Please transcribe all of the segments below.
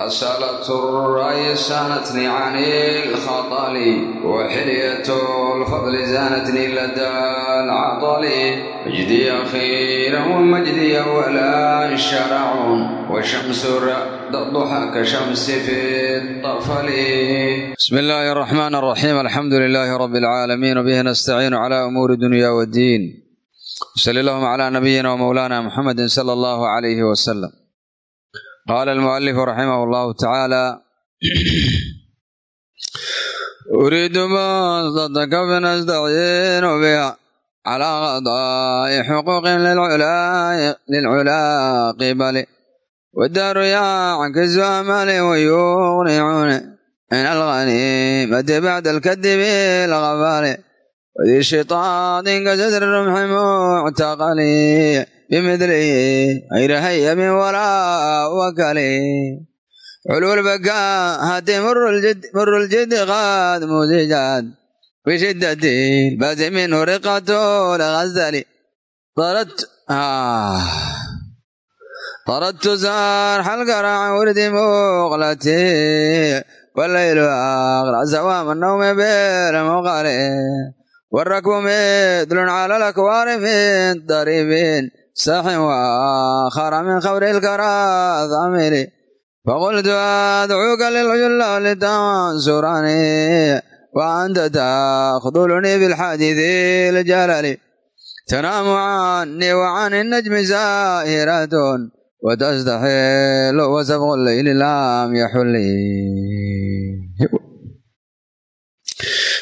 أسألة الرأي سانتني عن الخطل وحلية الفضل زانتني لدى العطل مجدي أخيرا ومجدي أولا شرع وشمس الضحى كشمس في الطفل بسم الله الرحمن الرحيم الحمد لله رب العالمين وبه نستعين على أمور الدنيا والدين وصلى اللهم على نبينا ومولانا محمد صلى الله عليه وسلم qaala almualifu raximah allahu tacaala uriidu bastataka fanastaciinu biha calaa qadaa'i xuquuqin lilculaa qibali wadaaru yackisu amali wayuqnicuuni min alghaniimati bacda alkadibi laqabali wadi shitaatin kasatri rumxi muctaqali bimidlihi hayrahaye min walaa wakali cululbaga haddii muruljidi qaad muuzijaad bishiddati bazimin huriqatol ghazali taradtu saar xalgaraaca wurdi muuqlati walaylu aqrasawaama nawme beela muuqale warakbu midlun calalakwari min daribin saxin waakhara min khamri ilkaraamiri faqultu adcuuka liljula litansurani wa anta takhdulnii bilxadiidi ljalali tanaamu cani wa can inajmi zaahiratun watastaxilu wasabqu leyli lam yaxuli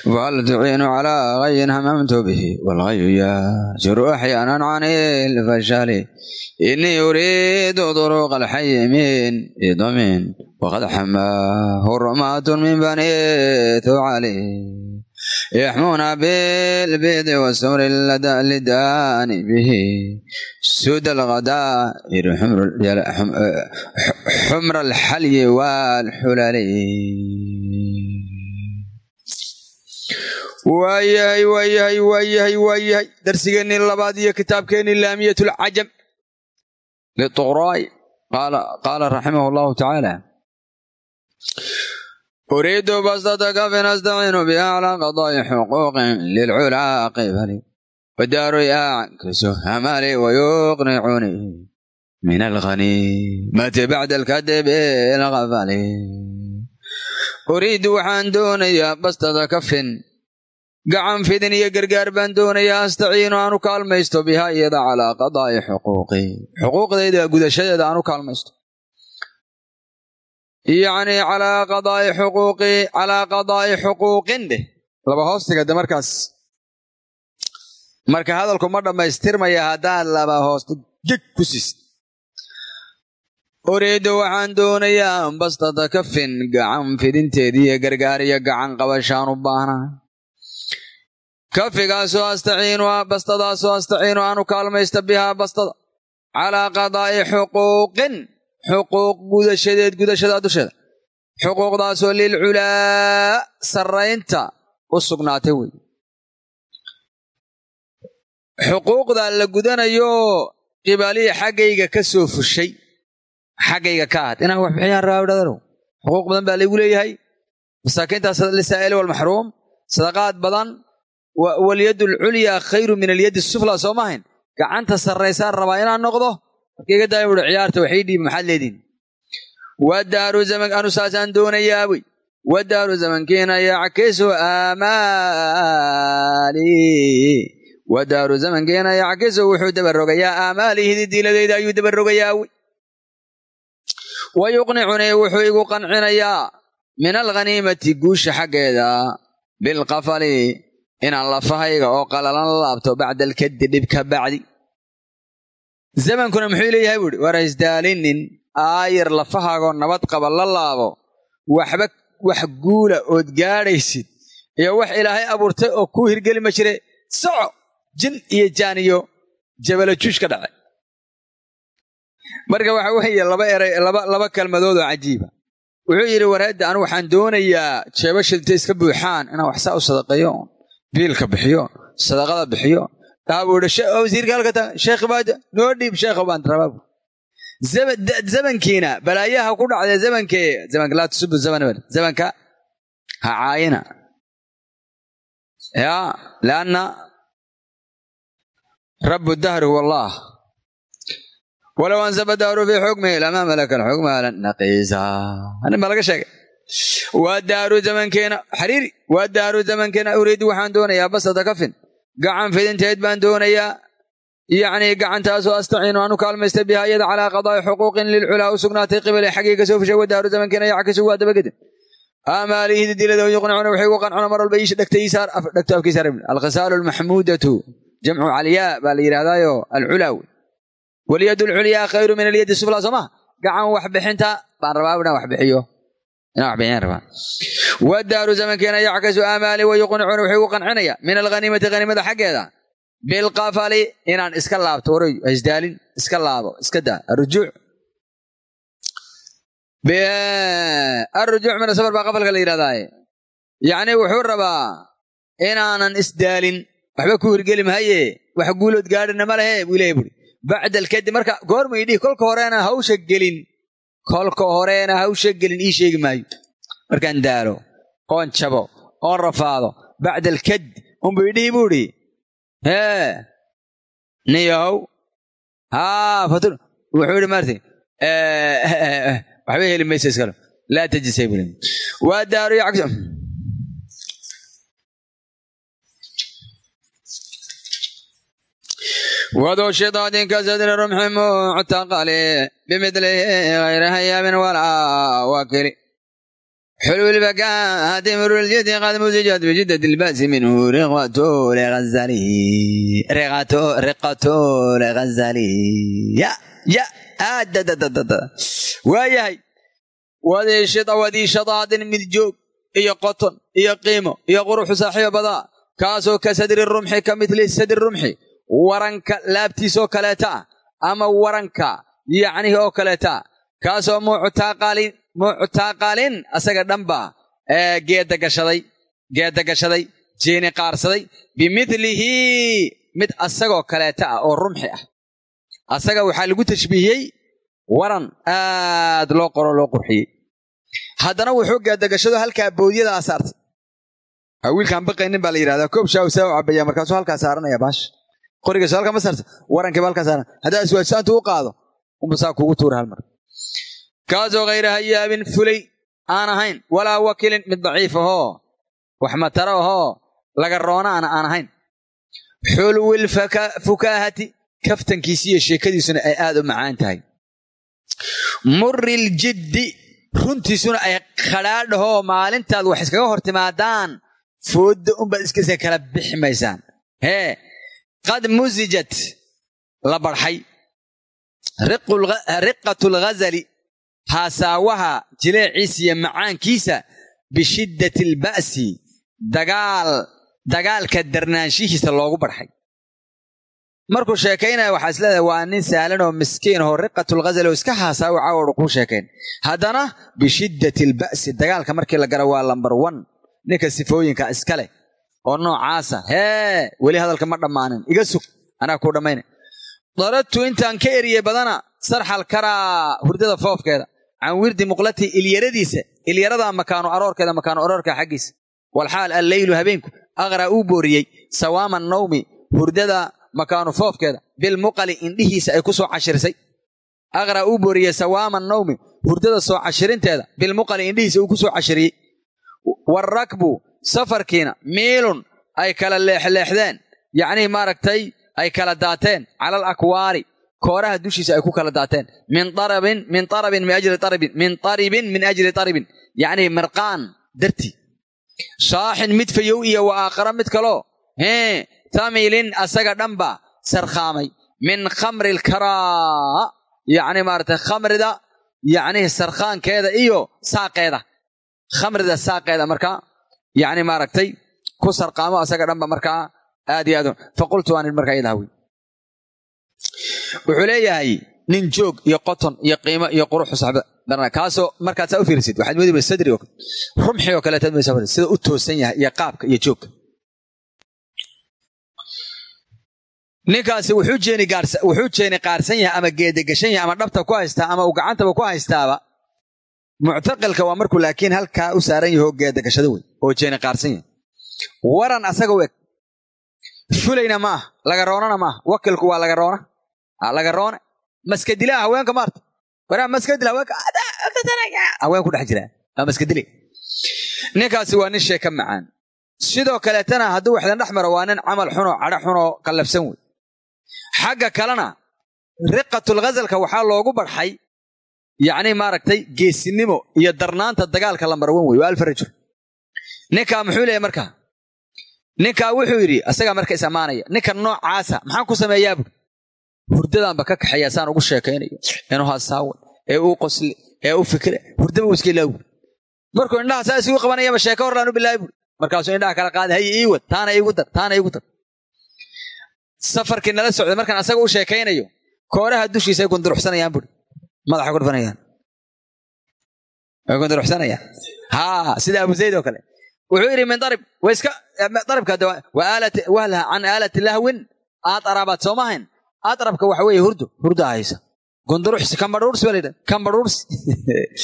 wal tuciinu calaa hayin hamamtu bihi walhayu yaa juruuxyanan cani lfashali inii uriidu duruuqa alxayimiin idomin waqad xamaahu rumaatun min bani tucali yaxmuuna bilbidi wasumri lidaani bihi suda alghadaa xumra alxalyi waalxulali waayahay waayahay waayahay waayahay darsigeennii labaad iyo kitaabkeennii laamiyat lcajam liuqraai qaala raximah allahu tacaala. Uriidu bastataka fanastaciinu biha calaa qadaa'i xuquuqin lilculaa wadaaru yackisu hamali wayuqnicuni min alghaniimati bacda alkadibi lgafali uriidu waxaan doonayaa bastada kafin gacan fidin iyo gargaar baan doonayaa astaciinu aan u kaalmaysto bihaa iyada calaa qadaa'i xuquuqi. Xuquuqdayda gudashadeeda aan u kaalmaysto. Yacnii calaa qadaa'i xuquuqi calaa qadaa'i xuquuqin dheh. Laba hoostiga de markaas. Marka hadalku ma dhammaystirmaya haddaad laba hoosti geg ku siist uriidu waxaan doonayaa bastada kafin gacan fidinteediiyo gargaar iyo gacan qabashaan u baahnaa kafigaasoo astaciinu bastadaasoo astaciinu aanu kaalmaysta bihaa bastada. Calaa qadaa'i xuquuqin xuquuq gudashadeed gudashadaa dusheeda xuquuqdaasoo lilculaa sarraynta u sugnaatay wey. Xuquuqdaa la gudanayo qibaalihii xaggayga ka soo fushay xaggayga ka ahad inaan wax bixiyaan rabaa dhadarow xuquuq badan baa laygu leeyahay. Masaakiintaas lisaa'ili walmaxruum sadaqaad badan walyad alculyaa khayru min alyadi sufla soo maahayn gacanta sarraysaan rabaa inaan noqdo? Marka iga daaya buhi ciyaarta waxay dhiibi maxaad leediin wadaaru zaman anu saasaan doonayaa wey wadaaru zamankiina yackisu aamaali wadaaru zamankiina yackisu wuxuu dabarogayaa aamaalihidi diiladayda ayuu dabarogayaa wey wa yuqnicunii wuxuu igu qancinayaa min alghaniimati guusha xaggeeda bilqafali inaan lafahayga oo qalalan la laabto bacda alkadi dhib ka bacdi. Zamankuna muxuu leeyahay buuhi war haysdaalinin aayar lafahaagoo nabad qaba la laabo waxba wax guula ood gaadhaysid iyo wax ilaahay abuurtay oo kuu hirgeli ma jire soco jin iyo jaan iyo jabala juush ka dhacay. Marka waxa weeye laba eray laba kelmadood oo cajiiba. Wuxuu yidhi wareedda anu waxaan doonayaa jeebasha intay iska buuxaan inaan waxsaa u sadaqeeyo biilka bixiyo sadaqada bixiyo. Daa buu ihi wasiirka halka ta sheekh baada noo balaayaha ku dhacday zamankee zamanka laa tusubu zaman zamanka ha caayina. Ya lianna rabu dahri huwa walow ansaba dahru fii xukmihi lamaa malaka alxukma lan naqiisa anin baa laga sheegay waa daaru zamankeena uriidu waxaan doonayaa basada kafin gacan fidinteed baan doonayaa. Yacnii gacantaasoo astaciinu aanu kaalmaysta biha iyada calaa qadaa'i xuquuqin lilculaa u sugnaatay qibale xaggii ka soo fushay wa daaru zamankeena yackisu waa dabagedin amaalihi didilada yuqnicuna waxay ugu qancuna mar walba iisha iisaar dhegto afkiisaar alkhisaalu almaxmuudatu jamcu calyaa baa la yidhahdaayo alculaa walyadu alculyaa khayru min alyadi suflaa soo maha gacan wax bixinta baan rabaa inaan wax wadaaru zamankeena yackasu amaali wa yuqnicuna waxay ugu qancinaya min alghaniimati haniimada xaggeeda bilqafali inaan iska laabto waroy isdaalin iska laabo iska daa arujuuc arujuuc min asafar baa qafalka la yidhahdaaye yacni wuxuu rabaa inaanan isdaalin waxba ku hirgeli mahaye wax guulood gaadhina ma lehe buu ilahay buuri bacda alkadi marka idhihi kolka horeena hawsha gelin kolka horeena hawsha gelin ii sheegi maayo. Markaan daalo oon jabo oon rafaado bacda alkad unbu idhihi buu idhi. Hee niyahow haa fatur wuxuu idhi maarti waxba heli maysa iskale laa tajisay buu waa daaru yacks waduu shidaadin ka sadri rumxi muctaqali bimidlihi hayra hayaamin walaa wakili حلو البكاء تمر الجد قد مزجت بجدة البأس منه رغة لغزالي رغة رقة لغزالي يا يا آددددد وياي wadii shida wadii shadaadin mid joog iyo qoton iyo qiimo iyo quruxu saaxiiba badaa kaasoo ka sadri rumxi ka midli sadri rumxi waranka laabtiisoo kaleeta ama waranka yacnihi oo kaleeta. Kaasoo muctaqalin muctaqalin asaga dhanba geedda gashaday geedda gashaday jeeni qaarsaday bimidlihi mid asagoo kaleeta ah oo rumxi ah. Asaga waxaa lagu tashbiihiyey waran aad loo qoro loo qurxiyey. Haddana wuxuu geedagashado halkaa bowdyada aa saartay wiilkaan baqaynin baa la yidhahdaa. Koob shaaw saa u cabaya markaasuu halkaa saaranaya baash qorigaas halkaa ma saarta warankiiba halkaa saaran haddaa iswaajsaantu u qaado unba saa kugu tuura hal mar. Kaasoo khayra hayaabin fulay aan ahayn walaa wakilin mid daciif ahoo wax mataro ahoo laga roonaana aan ahayn. Xulwil fukaahati kaftankiisiiyo sheekadiisuna ay aad u macaan tahay. Muril runtiisuna ay khadhaadhahoo maalintaad wax iskaga hor timaadaan foodda unbaad iskasa kala bixi maysaan. Hee qad musijat la barxay riqatulghazali haasaawaha jileeciisa iyo macaankiisa bishiddati alba'si dagaal dagaalka darnaanshihiisa loogu barxay markuu sheekaynaya waxaa is leedahay waa nin sahlan oo miskiin oo riqatulghazali oo iska haasaawo caawodha kuu sheekayn haddana bishiddati alba'si dagaalka markii la gala waa lambar wan ninka sifooyinka iska leh oo noocaasa hee weli hadalka ma dhammaanin iga sug anaa kuu dhammayna daradtu intaan ka eriyey badana sarxal karaa hurdada foofkeeda can wirdi muqlati ilyaradiisa ilyarada makaanu aroorkeeda makaanu aroorka xaggiisa walxaal alleylu habeenku aqraa uu booriyey sawaama nawmi hurdada makaanu foofkeeda bilmuqali indhihiisa ay ku soo cashirisay aqraa uu booriyey sawaama nawmi hurdada soo cashirinteeda bilmuqali indhihiisa uu ku soo cashiriyey warakbu safarkiina miilun ay kala leexleexdeen. Yacnii maaragtay ay kala daateen cala alakwaari kooraha dushiisa ay ku kala daateen. Min arabin min arabin min ajli arabin min aribin min ajli aribin yacnii mirqaan dartii shaaxin mid fayow iyo wa aakhara mid kaloo hee tamilin asaga dhanba sarkhaamay. Min khamri lkaraa yacni maaragtay khamrida yacnihi sarkhaankeeda iyo saaqeeda. Khamrida saaqeeda markaa yacni maaragtay ku sarqaamo asaga dhanba markaa aad iyo aad faqultu waan markaa idahawi wuxuu leeyahay nin joog iyo qoton iyo qiimo iyo quruxu saxba darana kaasoo markaad saa u fiirisid waxaad moodi sadri rumxi oo kaleetaad moodaysaa sida u toosan yahay iyo qaabka iyo joogka. Ninkaasi wuxuu jeeni qaarsan yahay ama geedagashan yahay ama dhabta ku haystaa ama uu gacantaba ku haystaaba muctaqilka waa markuu laakiin halkaa u saaran yaho geedagashado wey oo jeeni qaarsan yahay waran asaga u eg. Fulayna ma ah lagaroonana ma ah wakilku waa lagaroona lagaroone maskadilaa haweenka maarta waraa maskadila haween dhex jira. Waa maskadile ninkaasi waa nin sheeka macaan. Sidoo kaleetana hadduu waxdan dhex maro waa nin camal xunoo cadho xunoo qallafsan wey. Xagga kalena riqatul waxaa loogu barxay yacni maaragtay geesinimo iyo darnaanta dagaalka la marwan wey. Waa alfarajul ninkaa muxuu leeyahy markaa ninkaa wuxuu yidhi asagaa marka is ammaanaya. Ninka noocaasa maxaan ku sameeyaa buri hurdadaanba ka kaxeeya saan ugu sheekaynayo. Inuu hasaawan ee uu qosle ee u fikre hurdaba uu iska ilaa buri markuu indhaha saa isugu qabanayaba sheeko horlaan u bilaabi buri markaasuu indhaha kala qaada haye ii wad taana iigu dar taana iigu dar. Safarkii nala socday markaan asaga u sheekaynayo kooraha dushiisa ay gunduruxsanayaan buri madaxa ku way gunduruxsanayaan haa sida abu zayd oo kale wuxuu yidhi min darib way iska daribka wahla can aalati lahwin aad arabaad soo mahayn aad arabka waxa weeye hurdo hurdo haysa. Gunduruxsi kambadhuursi baa layidhaha kambadhuursi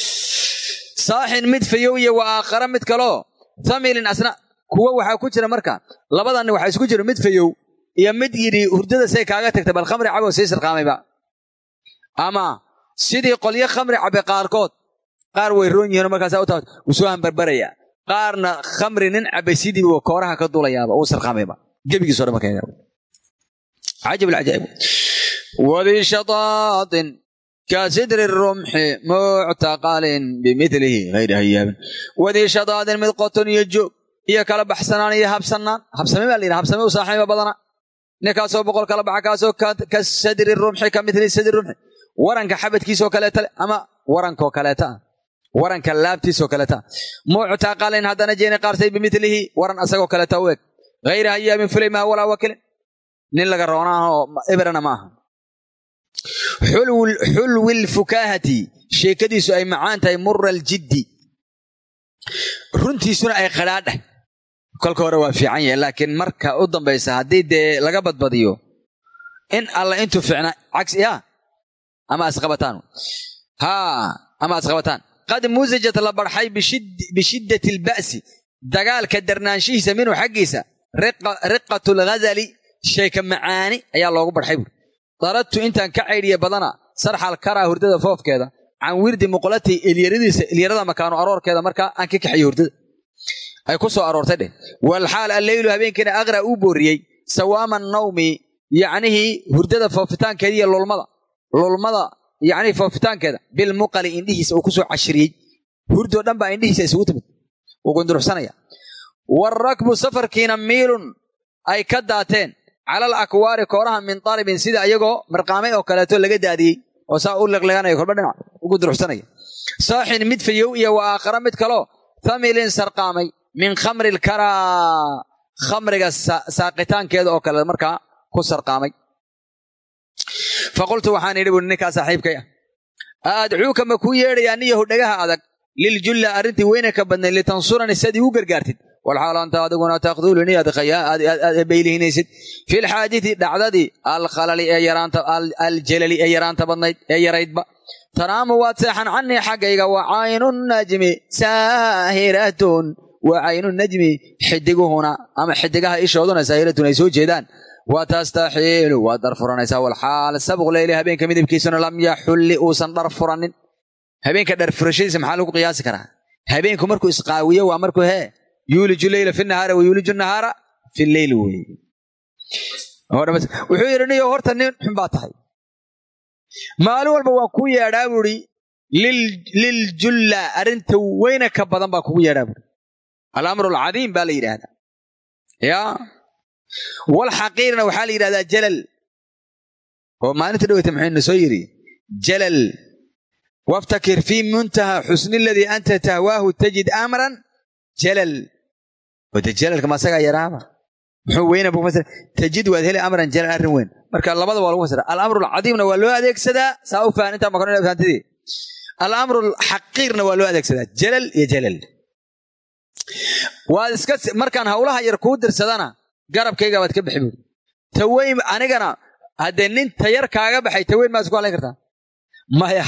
saaxin mid fayow iyo wa aakhara mid kaloo thamilin asna kuwa waxaa ku jira marka labadanni waxaa isku jira mid fayow iyo mid yidhi hurdada say kaaga tagtay bal khamri caboo sii sirqaamayba ama sidii qolyo khamri cabe qaarkood qaar way roon yihiinoo markaasaa u qaarna khamri nin cabay sidii kooraha ka duulayaaba uu sirqaamayba gebigiiso dhan marka cajab alcajaa'ib. Wadii shadaatin kasidri rumxi muctaqalin bimilihi hayri hayaabin. Wadii shadaadin mid qoton iyo joog iyo kala baxsanaan iyo habsanaan habsame baa la yidhaha habsame u saaxiiba badana. Ninkaasoo boqol kala baxa kaasoo ka sadri rumxi ka mili sadri rumxi. Waranka xabadkiisoo kaleeta le ama warankoo kaleeta ah waranka laabtiisoo kaleeta muctaqalin haddana jeeni qaarsay bimilihi waran asagoo kaleeta u eg. Hayri hayaabin fulay maha walaa wakilin nin laga roonaahoo eberana ma xulwi lfukaahati sheekadiisu ay macaan tahay mura aljiddi runtiisuna ay qadhaadhah kolka hore waa fiican yahay laakiin marka u dambaysa haddii dee laga badbadiyo in alla intuu ficnaa cagsi ama asqabataan haa ama asqabataan qad musijat la barxay bishiddati alba'si dagaalka darnaanshihiisa minhu xaggiisa riqatu lghazali sheeka macaani ayaa loogu barxay buuri daradtu intaan ka caydhiya badana sarxal karaa hurdada foofkeeda can wirdi muqlatay elyaradiisa elyarada makaano aroorkeeda markaa aan ka kaxayo hurdada. Ay ku soo aroortay dheh. Walxaal alleylu habeenkiina aqra uu booriyey sawaama nawmi yacnihii hurdada foofitaankeeda iyo lulmada lulmada yacnihii foofitaankeeda bilmuqali indhihiisa uu ku soo cashiriyey hurdoo dhan baa indhihiisa isugu timid. Wuu gunduruxsanaya waarakbu safarkiina miilun ay ka daateen. Cala al akwaari kooraha min daribin sida iyagoo marqaamay oo kaleeto laga daadiyey oo saa u liqliganaya kolba dhinac ugu duruxsanaya saaxin mid fayow iyo wa aakhara mid kaloo thamilin sarqaamay min khamri lkaraa khamriga saaqitaankeeda oo kale markaa ku sarqaamay faqultu waxaan idhi buuri ninkaa saaxiibkay ah adcuuka ma kuu yeedhayaa niyahu dhagaha adag liljulla arrintii weyna ka badnayd litansurani siad igu gargaartid walxaal anta adiguna taqduluni aad fi lxaaditi dhacdadii alkhalali ee yaraanta aljalali ee yaraanta badnayd ee yaraydba tanaamu waad seexan canii xaggayga wa caynu najmi saahiratun wa caynu najmi xidiguhuna ama xidigaha ishooduna saahiratun ay soo jeedaan wa tastaxiilu waad dhar furanaysaa walxaal sabq leyli habeenka midabkiisuna lam yaxulli uusan dhar furanin habeenka dhar furashadiisa maxaa lagu qiyaasi karaa habeenku markuu isqaawiyo waa markuu hee yuuliju leyla fi nahaari wa yuuliju nahaara fi leyl wey wuxuu yidhi niyo horta nin xun baa tahay maalin walba waan kuu yeedhaa buuri liljulla arrinta weyna ka badan baa kugu yeedhaa buuri alamru baa la yidhaahdaa ya walxaqiirna waxaa la yidhahdaa jalal. Oo maalinta dhaweyta muxuuna soo yidhi? Jalal. Waftakir fii muntaha xusni aladii anta tahwaahu tajid amran. Jalal. Wade jalalka masagaa yaraaba muxuu weyna bu fasira. Tajid waad heli amran jalal arrin weyn. Marka labada waa lagu fasira alamru alcadiimna waa loo adeegsadaa. Saa u fahan intaa maqan fahamtidii alamru alxaqiirna waa loo adeegsadaa. Jalal iyo jalal. Waad iska markaan hawlaha yar kuu dirsadana garabkayga baad ka bixi buuri taweyn anigana haddee nin tayar kaaga baxay taweyn maad isku hadlayn kartaa. Maya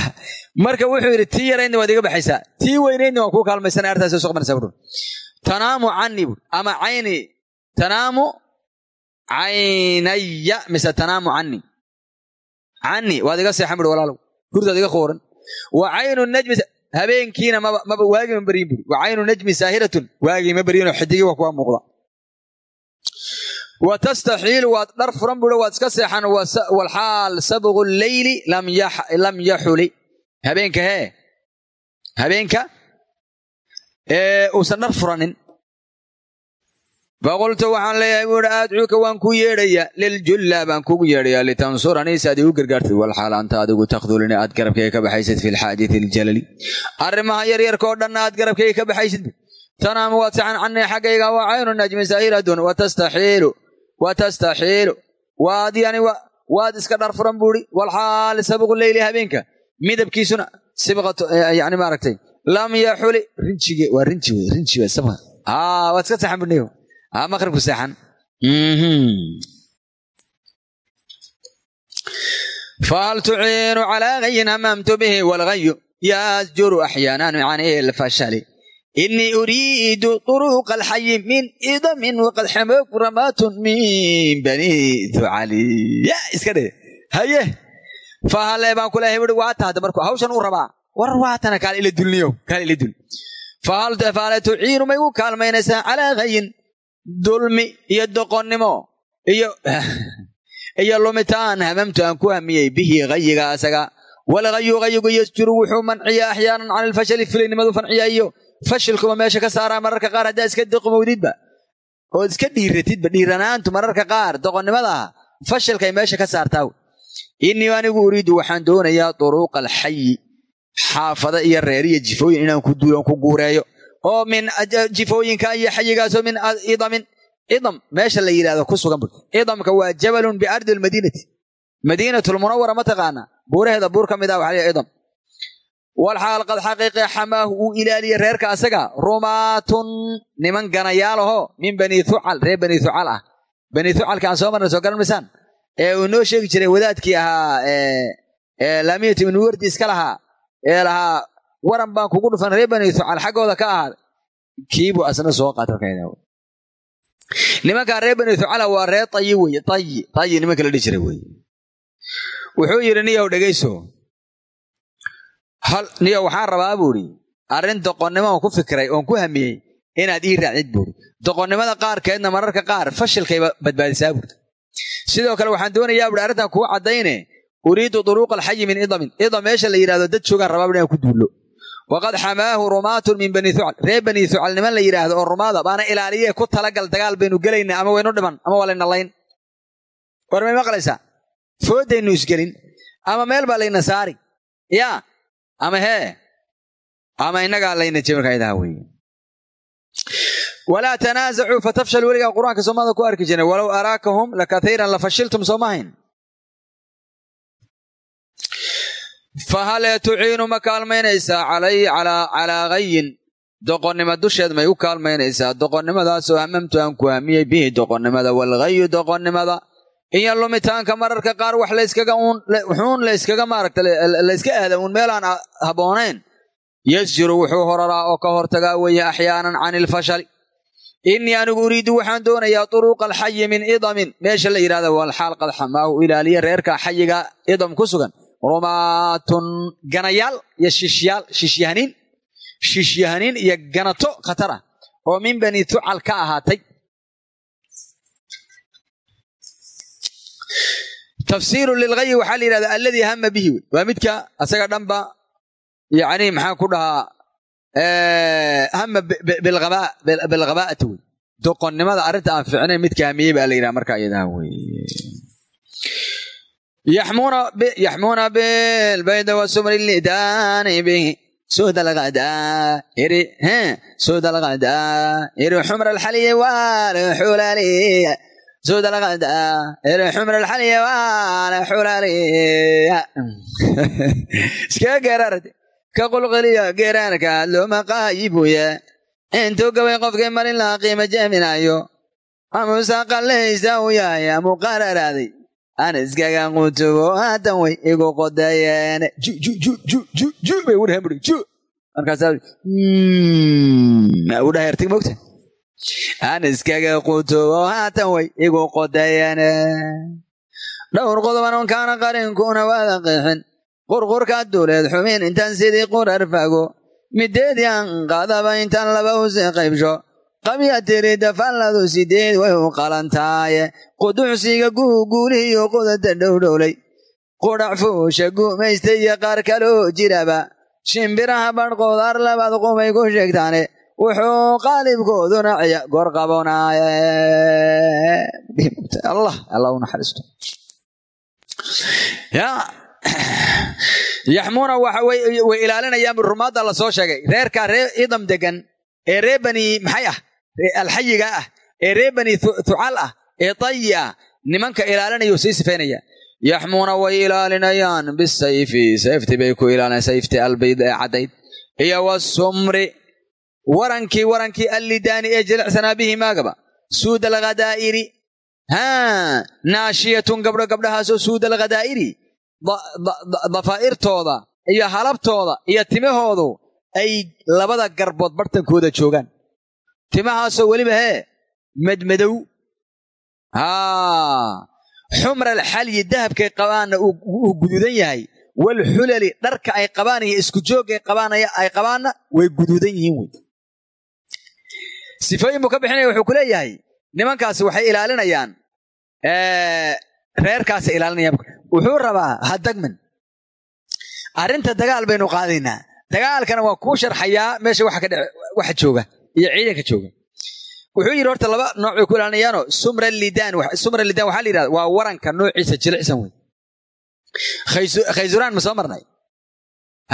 marka wuxuu yidhi tii yaraydna waad iga baxaysaa. Tii weynaydna waan kuu kaalmaysana artaas soo qabanaysaa tanaamu cani buur ama cayni tanaamu caynaya mise tanaamu cani cani waad iga seexan buuri walaalow. Hurdaad iga qooran wa caynu najmi habeenkiina maba waagii ma baryin wa caynu najmi saahiratun waagii ma baryinoo xidigii waa kuwa muuqda wa tastaxiilu waad dhar furan buuri waad iska seexan walxaal sabqu leyli lam yaxuli habeenka hee habeenka uusan dhar furanin faqultu waxaan leeyahay buuhi adcuuka waan kuu yeedhayaa liljulla baan kugu yeedhayaa litansuranii si aad igu gargaartid walxaal anta adigu takdulini aad garabkayga ka baxaysid fi lxaaditi aljalali arrimaha yaryarka oo dhanna aad garabkayga ka baxaysid tanaamu waad saxan canii xaggayga waa caynu najmi watastaxiilu watastaxiilu waad yani waad iska dhar furan buuhi walxaal sabqu leyli habeenka midabkiisuna sibqatu yani maaragtay lam yaxuli rinjige waa rinji wey rinji wey sabqa aa waad iska saxan budhiyo aa maqribku seexan fahal tuciinu calaa gayin hamamtu bihi walgayu yasjuru axyaanan can inii uriidu turuuqa alxayi min idamin waqad xamoog ramaatun min bani ducali ya iska dhe haye fahale baan ku leeyahay waa tahda marku hawshan uu rabaa war waatana kaal ila dulniyo kaal ila dul fahal fahale tuciinu may u kaalmaynaysaa calaa gayin dulmi iyo doqonnimo iyo iyo lumitaan hamamtu aan ku hamiyey bihi gayiga asaga walgayu gayigu yasjuru wuxuu manciyaa axyaanan can ilfashali filaynimadu fashilkuba meesha ka saaraa mararka qaar haddaa iska doqomowdidba ood iska dhiiratidba dhiiranaantu mararka qaar doqonnimada fashilkay meesha ka saartaa. Innii anigu uriidu waxaan doonayaa duruuqa alxayi xaafada iyo reer iyo jifooyin inaan ku duulan ku guureeyo. Oo min jifooyinka iyo xayigaasoo min idamin idam meesha la yidhahdo ku sugan bur idamka waa jabalun biardi lmadiinati madiinatulmunawara ma taqaana buuraheeda buur ka mid ah waxaa idam walxaal qad xaqiiqe xamaahu uu ilaaliye reerka asaga. Rumaatun niman ganayaalahoo min bani thucal reer bani thucal ah. Bani thucalka aan soo marnay soo garan maysaan ee uu noo sheegi jiray wadaadkii ahaa laamiyat ibnu wardi iska lahaa ee lahaa waran baan kugu dhufan reer bani thucal xaggooda ka ahaa. Kiibuu asna soo qaatarkayda nimankaa reer bani thucala waa reer tayi weye tayi tayi nimanka la dhihi jiray weye wuxuu yidhi niyow dhegayso hal niyow waxaan rabaa buuhi arrin doqonnimo on ku fikiray oon ku hamiyey inaad ii raacid buuhi doqonnimada qaarkeedna mararka qaar fashilkay badbaadisaa buuri sidoo kale waxaan doonayaa buhi arrintan kuu caddayne uriidu duruuqa alxayi min idamin idam meesha la yidhahdo dad joogaan rabaa buhi inaan ku duullo. Waqad xamaahu rumaatun min bani thucal. Reer bani thucal niman la yidhaahdo oo rumaada baana ilaaliye ku talagal dagaal baynu gelaynaa ama waynu dhiman ama waa layna layn. War may maqlaysaa? Foodaynu isgelin ama meel baa layna saari? Yaa ama hee ama innagaa layna jebirkaydaa weye walaa tanaasacuu fatafshalu weligaa qur'aanka soomaalida ku arki jirnay walow araakahum lakathiiran la fashiltum soo mahayn fahalee tuciinu ma kaalmaynaysaa calaa gayin doqonnimo dusheed may u kaalmaynaysaa doqonnimadaasoo hamamtu aan ku hamiyey bihi doqonnimada. Walgayu doqonnimada iyo lumitaanka mararka qaar wax layskaga uun layskaga maaragta layska aada uun meelaan habboonayn yasjiru wuxuu horaraa oo ka hortagaa weeye axyaanan can ilfashali innii anigu uriidu waxaan doonayaa turuuqa alxayi min idamin. Meesha la yidhahda walxaal qad xamaahu ilaaliye reerka xayiga idam ku sugan. Rumaatun ganayaal iyo shishyaal shishyahanin shishyahanin iyo ganato khatar ah oo min bani thucal ka ahaatay tafsiiru lilgayi waxaa la yidhahdaa alladii hama bihi. Wey waa midka asaga dhanba yani maxaan ku dhahaa hama bilghabaa'ati wey. Doqonnimada arrinta aan ficnayn midka hamiyey baa la yidhaha marka iyadaha wey. Yaxmuuna bilbayda wasumri lidaani bihi suhda alghadaa'iri suhda alghadaa'iri xumra alxaliyi waalxulaliya سود الغداء حمر الحلية وانا حلالية اسكا قررت كقول غليا قرانك لو مقايب ويا انتو قوي قف قمر لا قيمة جامنا يو amuse qallaysa u yahay amu qararaaday aan iskaga qutubo haatan way igu qodayeene ju ju ju ju ju ju bay ugu dhaheen buri ju markaasaa u dhahay artig mogta aan iskaga qutubo haatan way igu qodayeene dhowr qodoban kaana qarinkuna waada qeexin qurqurka duuleed xumin intaan sidii qurar fago mideedii aan qaadaba intaan laba usi qaybsho. Qabya tiri dafalladu sideed way u qalantaaye. Quducsiga guuguulihiyo qudada dhowdhowlay. Qudhac fuusha guumaysta iyo qaar kaloo jiraba. Shimbiraha badhqoodar labaad qumay ku sheegtaane wuxuu qaalibkooduna ciya gor qabonaaye allah allah u naxariisto. Ya yaxmuuna way ilaalinayaan rumaadda la soo sheegay. Reerkaa ree idam degan ee ree bani maxay ah? Alxayiga ah ee ree bani thucal ah ee tayi ah nimanka ilaalinaya sii sifaynaya yaxmuuna way ilaalinayaan. Bisayfi sayfti bay ku ilaalinayan sayfti albayd ee caddayd. Iyo wasumri warankii warankii allidaani ee jilicsanaa bihi maagaba. Suud alghadaa'iri haa naashiyatun gabdho gabdhahaasoo suud alghadaa'iri dafaa'irtooda iyo halabtooda iyo timahoodu ay labada garbood bartankooda joogaan. Timahaasoo weliba hee madmadow haa xumra alxalyi dahabkay qabaanna uu guduudan yahay. Walxulali dharka ay qabaan iyo isku joogay ay qabaanna way guduudan yihiin wey sifooyin buu ka bixinaya wuxuu ku leeyahay nimankaasi waxay ilaalinayaan reerkaasay ilaalinayaan wuxuu rabaa hadagman arrinta dagaal baynu qaadaynaa dagaalkana waa kuu sharxayaa meesha waxa jooga iyo ciidanka jooga. Wuxuu yidhi horta laba nooc bay ku ilaalinayaanoo sumra lidaan sumra lidaan waxaa la yidhahda waa waranka noociisa jilicsan wey khaysuraan ma soo marnay?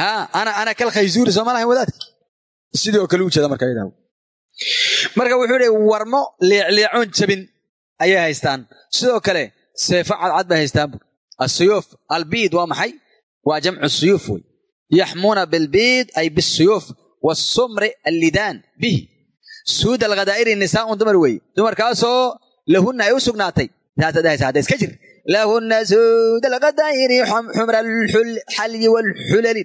Haa ana ana kal khaysuuri sooma lahayn wadaadka? Sidoo kale u jeeda marka yidhahdo marka wuxuu yidhi warmo leecleecoon jabin. Ayay haystaan. Sidoo kale seefo cadcad bay haystaan. Asuyuuf albiid waa maxay? Waa jamcu suyuuf wey. Yaxmuuna bilbiid ay bisuyuuf wasumri allidaan bihi. Suud alghadaa'iri nisaaun dumar weeye dumarkaasoo lahunna ay u sugnaatay. Hadda iska jir. Lahunna suud alghadaa'iri xumra alxalyi walxulali.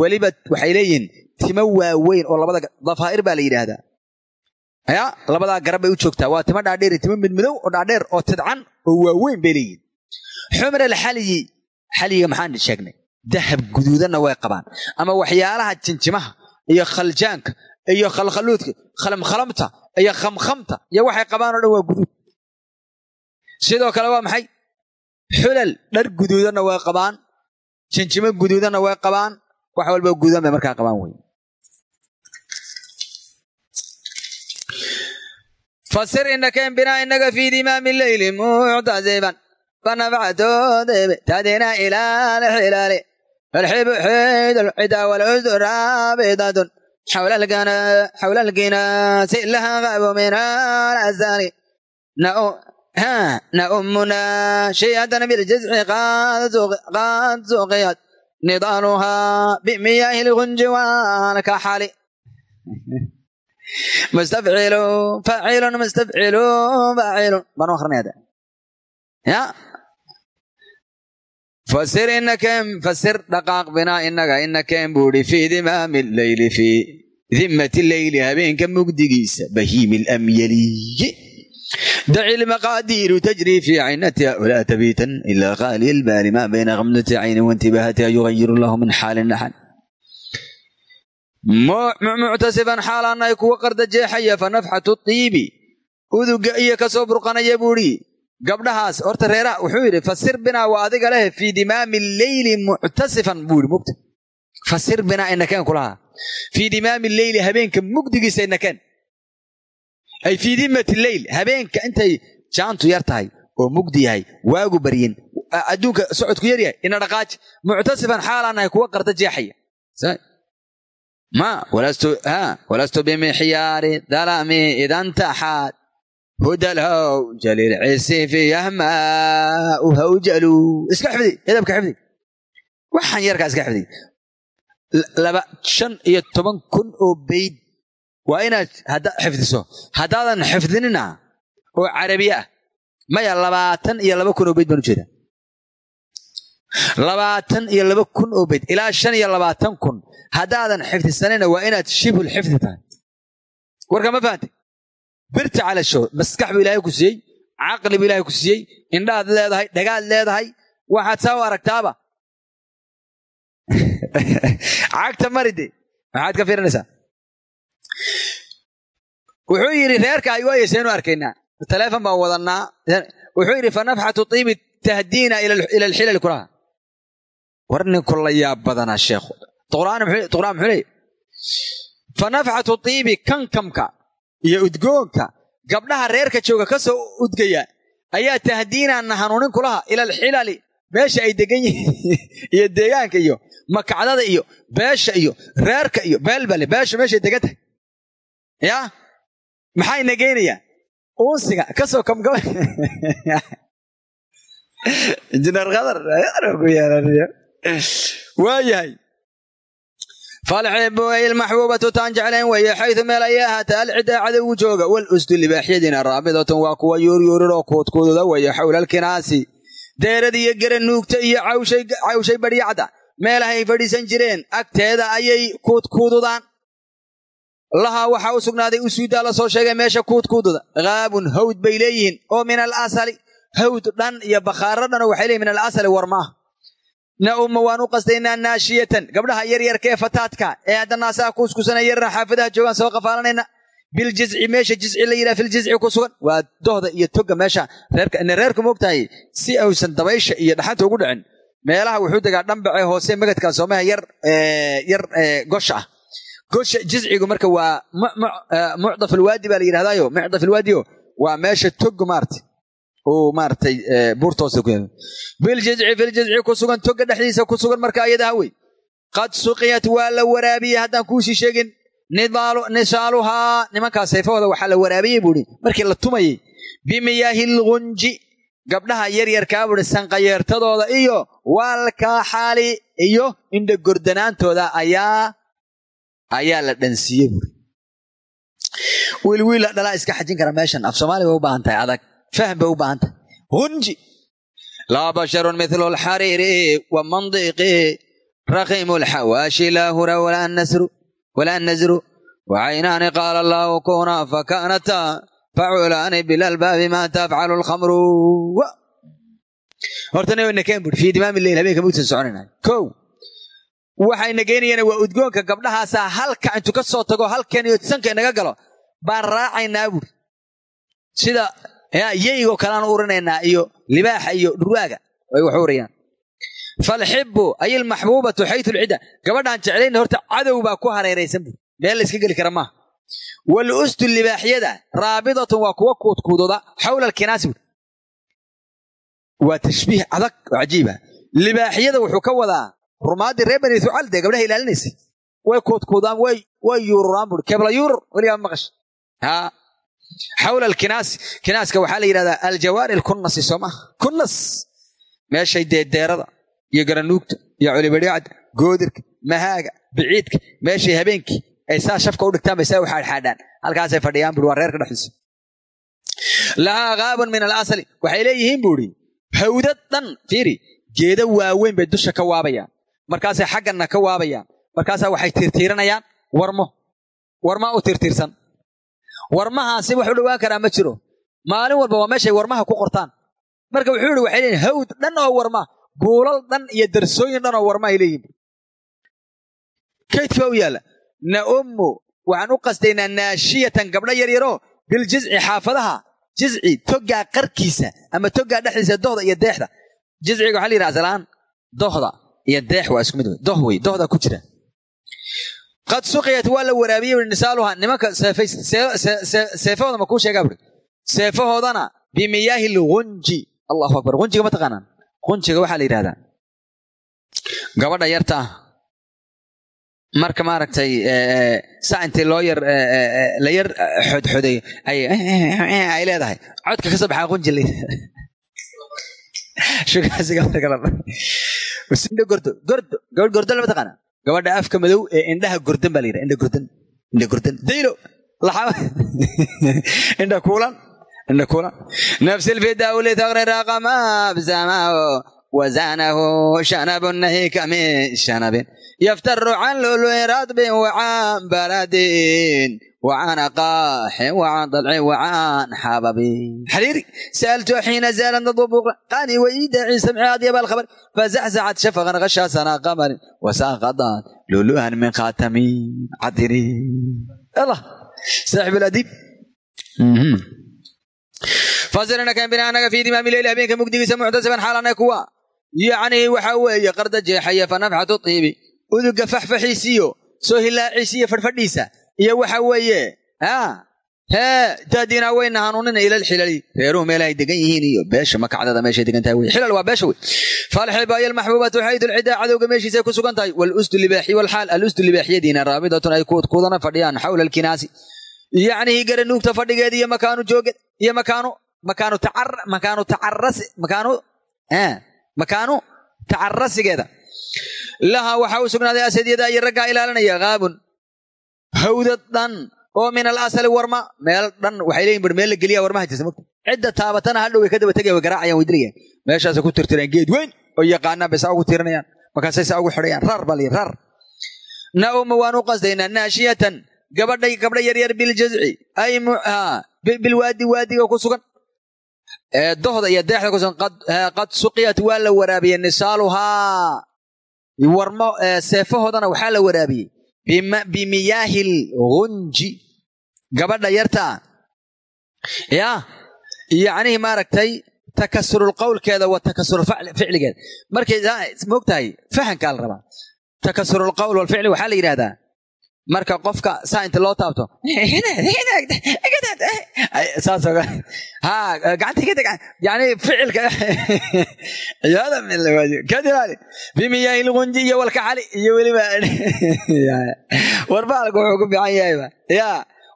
Weliba waxay leeyihiin timo waaweyn oo labada dafaa'ir baa la yidhaahdaa ya labadaa garab bay u joogtaa. Waa timo dhaadheer timo midmadow oo dhaadheer oo tidcan oo waaweyn bay leeyihiin. Xumra alxalyi xalyiga maxaan sheegnay? Dahab guduudanna way qabaan. Ama waxyaalaha jinjimaha iyo khaljaanka iyo khalkhaluudka khalamkhalamta iyo khamkhamta iyo waxay qabaan oo dhan waa guduud. Sidoo kale waa maxay? Xulal dhar guduudanna way qabaan. Jinjimo guduudanna way qabaan. Wax walba guduudan bay markaa qabaan wey fasir ina keen binaa inaga fii dimaamin leyli muctasiban banabactoodebe tadina ilaal xilaali alxibu xiidul cida walcusdu raabidadun xawla alginaasi laha qabu min alasaani naumuna shiyatan biljizci qaad suuqiyad nidaanuhaa bimiyaahi lgunji waalkaxali mustafcil facil mustafcil facil baan arinaya ya fasir inakem fasir dhaqaaq binaa inaga inakem buuhi fii dimaami leyli fii dimmati leyli habeenka mugdigiisa bahiimi lamyaliyi daci lmaqaadiiru tajrii fii caynatiha walaa tabiitan ilaa qaaliya lbaali maa bayna kamdati cayni waintibaahatiha yugayiru lahu min xaalin axad muctasiban xaalaannahay kuwa qarda jeexaya fa nafxatu tiibi. Uduga iyo ka soo burqanaya buuhi gabdhahaas horta reeraha wuxuu yidhi fasir binaa waa adiga leh fii dimaami leyli muctasifan buuhi mugta fasir binaa ay nakeen fii dimaami leyli habeenka mugdigiisa ay ay fii dimati leyl habeenka intay jaantu yar tahay oo mugdi yahay waagu baryin. Adduunka socodku yaryahay ina dhaqaaji muctasifan xaalaannahay kuwa qarda jeexaya ma walastu bimixyaari dalami ida ntaxaad huda lhawjal ilcisifi yahmaa u hawjalu iska xifdi edabka xifdi. Waxaan yarkaa iska xifdi. Laba shan iyo toban kun oo bayd waa inaad xifdiso. Haddaadan xifdinina oo carabiya ah maya labaatan iyo laba kun oo bayd baan u jeedaa labaatan iyo laba kun oo beyd ilaa shan iyo labaatan kun haddaadan xifdisanayna waa inaad shibhul xifdi tahay warka ma fahantay birta calasho maskax buu ilaahay ku siiyey caqli buu ilaahay ku siiyey indhaad leedahay dhagaad leedahay waxaad saa u aragtaaba cagta maride maxaad ka fiirinaysaa wuxuu yidhi reerka ay waayeseenu arkaynaa taleefon baan wadannaa wuxuu yidhi fa tiibi tahdiina ila alxilal kulaha war ninku la yaab badanaa sheekhu qur'aan muxuu leeyahy fa tiibi kankamka iyo udgoonka gabdhaha reerka jooga ka soo udgaya ayaa tahdiinaana hanuunin kulaha ila alxilali meesha ay degan yihiin iyo deegaanka iyo makacdada iyo beesha iyo reerka iyo beelbale beesha meeshay degan tahay. Yaa maxayna geynayaa uunsiga ka soo kamgaba. Injineer khadar ku yeelanayo waayahay falxibu ay ilmaxbuubatu taan jeclayn weeye xaydu meel ayay ahaata alcidaa cadowgu jooga wal usdu libaaxyadiina raabidatun waa kuwa yuuryuuriroo kuudkuududa weeye xawla alkinaasi deerad iyo garanuugta iyo cawshay badhyacda meelahay fadhiisan jireen agteeda ayay kuudkuududaan lahaa waxaa u sugnaaday usuudaa la soo sheegay meesha kuudkuududa haabun hawd bay leeyihiin oo min alasali hawd dhan iyo bakhaaro dhan waxay leeyihiin min alasali war maaha na umma waan u qastaynaa naashiyatan gabdhaha yaryarka ee fataadka ee haddanaasaha kuuskusanaya yarna xaafadaha joogaan soo qafaalanayna. Biljizci meesha jizci la yidhaha filjizci ku sugan. Waa dohda iyo toga meesha. Reerka reerku moogtahay si aysan dabaysha iyo dhaxanta ugu dhicin. Meelaha wuxuu degaa dhambace hoose magadka soomaha yar gosha ah. Gosha jizcigu marka waa mucdaf baa la yidhahdaayo mucdaf waa meesha togu maarata uu maaratay buurtoosa ku biljizci filjizci ku sugan toga dhexdiisa ku sugan marka ayadaha wey qad suqiyat waa la waraabiyey haddaan kuusii sheegin. Nisaaluhaa nimankaa sayfahooda waxaa la waraabiyey buuhi markii la tumayey. Bimiyaahi lgunji gabdhaha yaryarkaa buuhi sanqayeertadooda iyo waalkaaxaali iyo indha gordanaantooda ayaa ayaa la dhansiiyey buuri wiilwiil la dhalaa iska xajin kara meeshan af soomaali bay u baahan tahay adag fahm bay u baahan tahay hunji laa basharun mithlu alxariiri wa mandiqi raqimu lxawaashi laa hura walaa nazru wacaynaani qaala allaahu kuna fakanata faculaani bilalbaabi maa tafcalu lkhamru horta nabana keen buri fii dimaami leyl habeenka mugtan soconayna kow waxayna geynayaan waa udgoonka gabdhahaasaa halka intuu ka soo tago halkeen iyo sanka inaga galo baan raacaynaa buuri sida yeygoo kaleaan urinaynaa iyo libaaxa iyo dhurwaaga ay wax urayaan falxibu ay ilmaxbuubatu xaytu lcidda gabadhaan jeclayna horta cadow baa ku hareeraysan buuri meel la iska geli kara maaha. Wal ustu libaaxyada raabidatun waa kuwa kuudkuudoda xawla alkinaasi buuri waa tashbiih adag oo cajiiba libaaxyada wuxuu ka wadaa rumaaddii reer bani thucal dee gabdhaha ilaalinaysay way kuudkuudaan way yuururaan buuri kebla yuurur weligaa maqash xawla alkinaasi kinaaska waxaa la yidhahdaa aljawaari alkunnasi soo kunnas. Meeshay dee deerada iyo garanuugta iyo culibadhicadda goodirka mahaaga biciidka meeshay habeenkii ay saa shafka u dhigtaan bay saa u xaadxaadhaan. Halkaasay fadhiyaan buuri waa reerka dhexdiisa. Lahaa qaabun min alasali. Waxay leeyihiin buuri hawdad dhan fiiri geeda waaweyn bay dusha ka waabayaan. Markaasay xagganna ka waabayaan. Markaasaa waxay tiirtiiranayaan warmo. Warmaa u tiirtiirsan warmahaasi wax u dhowaan karaa ma jiro. Maalin walba waa meeshay warmaha ku qortaan. Marka wuxuu yihi waxay leeyihiin hawd dhan oo warma buulal dhan iyo darsooyin dhan oo warma ay leeyihiin kaydkii baa u yaalla. Naummu waxaan u qastaynaa naashiyatan gabdho yaryaroo biljizci xaafadaha jizci togaa qarkiisa ama togaa dhexdiisa dohda iyo deexda. Jizciga waxa la yidhaha asalaan dohda iyo deex waa isku mid wey doh wey dohda ku jira qad suqiyat waa la waraabiyey ui nisaaluha nimanka seefahooda ma kuu sheegaa buri seefahoodana bimiyaahi lgunji allahu akbar gunjiga ma taqaanaan gunjiga waxaa la yidhahdaa gabadha yarta ah marka maaragtay saa intii loo yar la yar xodxoday ay leedahay codka ka baxaa qunji la indha gordo gordo gordo lama taqaana gabadha afka madow ee indhaha gordan baa layidhaha indhagordan indhagordan daylo indha kuulan indha kuulan. Nafsi lfidawli taqri raqama bsamaho wazanahu shanabun nahika shanabin. Yaftaru can luluin radbin wacan baladin wacana qaaxe waan dalce waan xababi xariiri sa'altu xiina zaalan dadubuq qani wayda ciisa micaadi abal khabar fazaxzacat shafaqan khashaasana qamarin wasaaqadat luluhan min khatami cadiri allah saaxib aladib fasirna kan binaanaga fi dimaami leyli habeenka mugdigiisa muctasiban xaalana kuwa yacnii waxaa weeye qarda jeexaya fanafxatu tiibi uduga faxfaxiisiyo soo hilaaciisiyo fadhfadhiisa iyo waxa weeye ha hee taadiina wayna hanuunina ilal xilali reeruhu meelahay degan yihiin iyo beesha makacdada meeshay degan tahay. Xilal waa beesha wey. Falxibaaya almaxbuubatu xaydu lcidaa cadowga meeshiisay ku sugan tahay. Walustu libaaxi walxaal alustu libaaxiyadiina raabidatun ay kuudkuudana fadhiyaan xawla alkinaasi. Yacnihi garanuugta fadhigeeda iyo makaanu jooged iyo makaanu makaanu makaanu tacarasi makaanu makaanu tacarasigeeda laha waxaa u sugnaaday asadyada iyo raggaa ilaalinaya kaabun hawdad dhan oo min alasali warma meel dhan waxay leeyihiin bur meel la geliya warmaha jirta mogta cidda taabatana hadhow way ka way garaacayaan way dilayaan. Meeshaasay ku tirtireen geed weyn oo yaqaanaan bay saa ugu tirinayaan markaasay saa ugu xidhayaan raar baa layihi raar nauma waan u qasdaynaa naashiyatan gabadhay gabdha yaryar biljazci ay bilwaadi waadiga ku sugan. Dohda iyo deexda ku sugan qad suqiyat waa la waraabiyey nisaaluhaa. Warmo seefahoodana waxaa la waraabiyey bimiyaahi lgunji gabadha yartaa ya yacnihi maaragtay takasurulqowlkeeda wa takasurficligeeda markay moogtahay fahankaa la rabaa. Takasurulqowl walficli waxaa la yidhahdaa marka qofka saa inta loo taabto saasoo ha gacanta yani ficilka. Iyo walkaxali iyo weliba warbaalka wuxuu ku fiican yahayba ya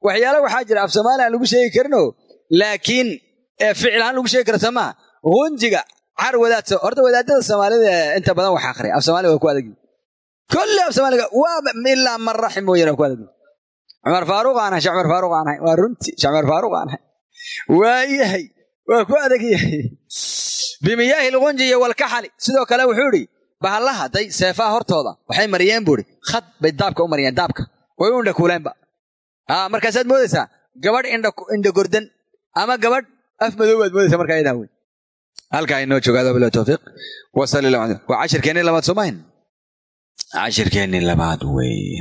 waxyaala waxaa jira. Af soomaali aan lagu sheegi karino laakiin ficil ahaan lagu sheegi karo somaa gunjiga car wadaadso. Horta wadaadada soomaalida inta badan wax akriya af soomaaliga waa ku adagi kulli af soomaaliga waa ilaa man raxim mooyane waa ku adagi cumar faaruq aan ahay cumar faaruq aan waa runti shee cumar faaruq aan ahay waayahay waa ku adag yahay. Bimiyaahi lgunji iyo walkaxali sidoo kale wuxuu idhi bahallaha day seefaha hortooda waxay mariyeen buu idhi khad bay daabka u mariyeen daabka. Way u indhakuuleenba markaasaad moodaysaa gabadh indha gordan ama gabadh af madow baad moodaysaa markaa iyadaa wey halkaa inoo joogaado bila towfiiq wasali waa cashirkeenni labaad soomahin cashirkeenni labaad weeye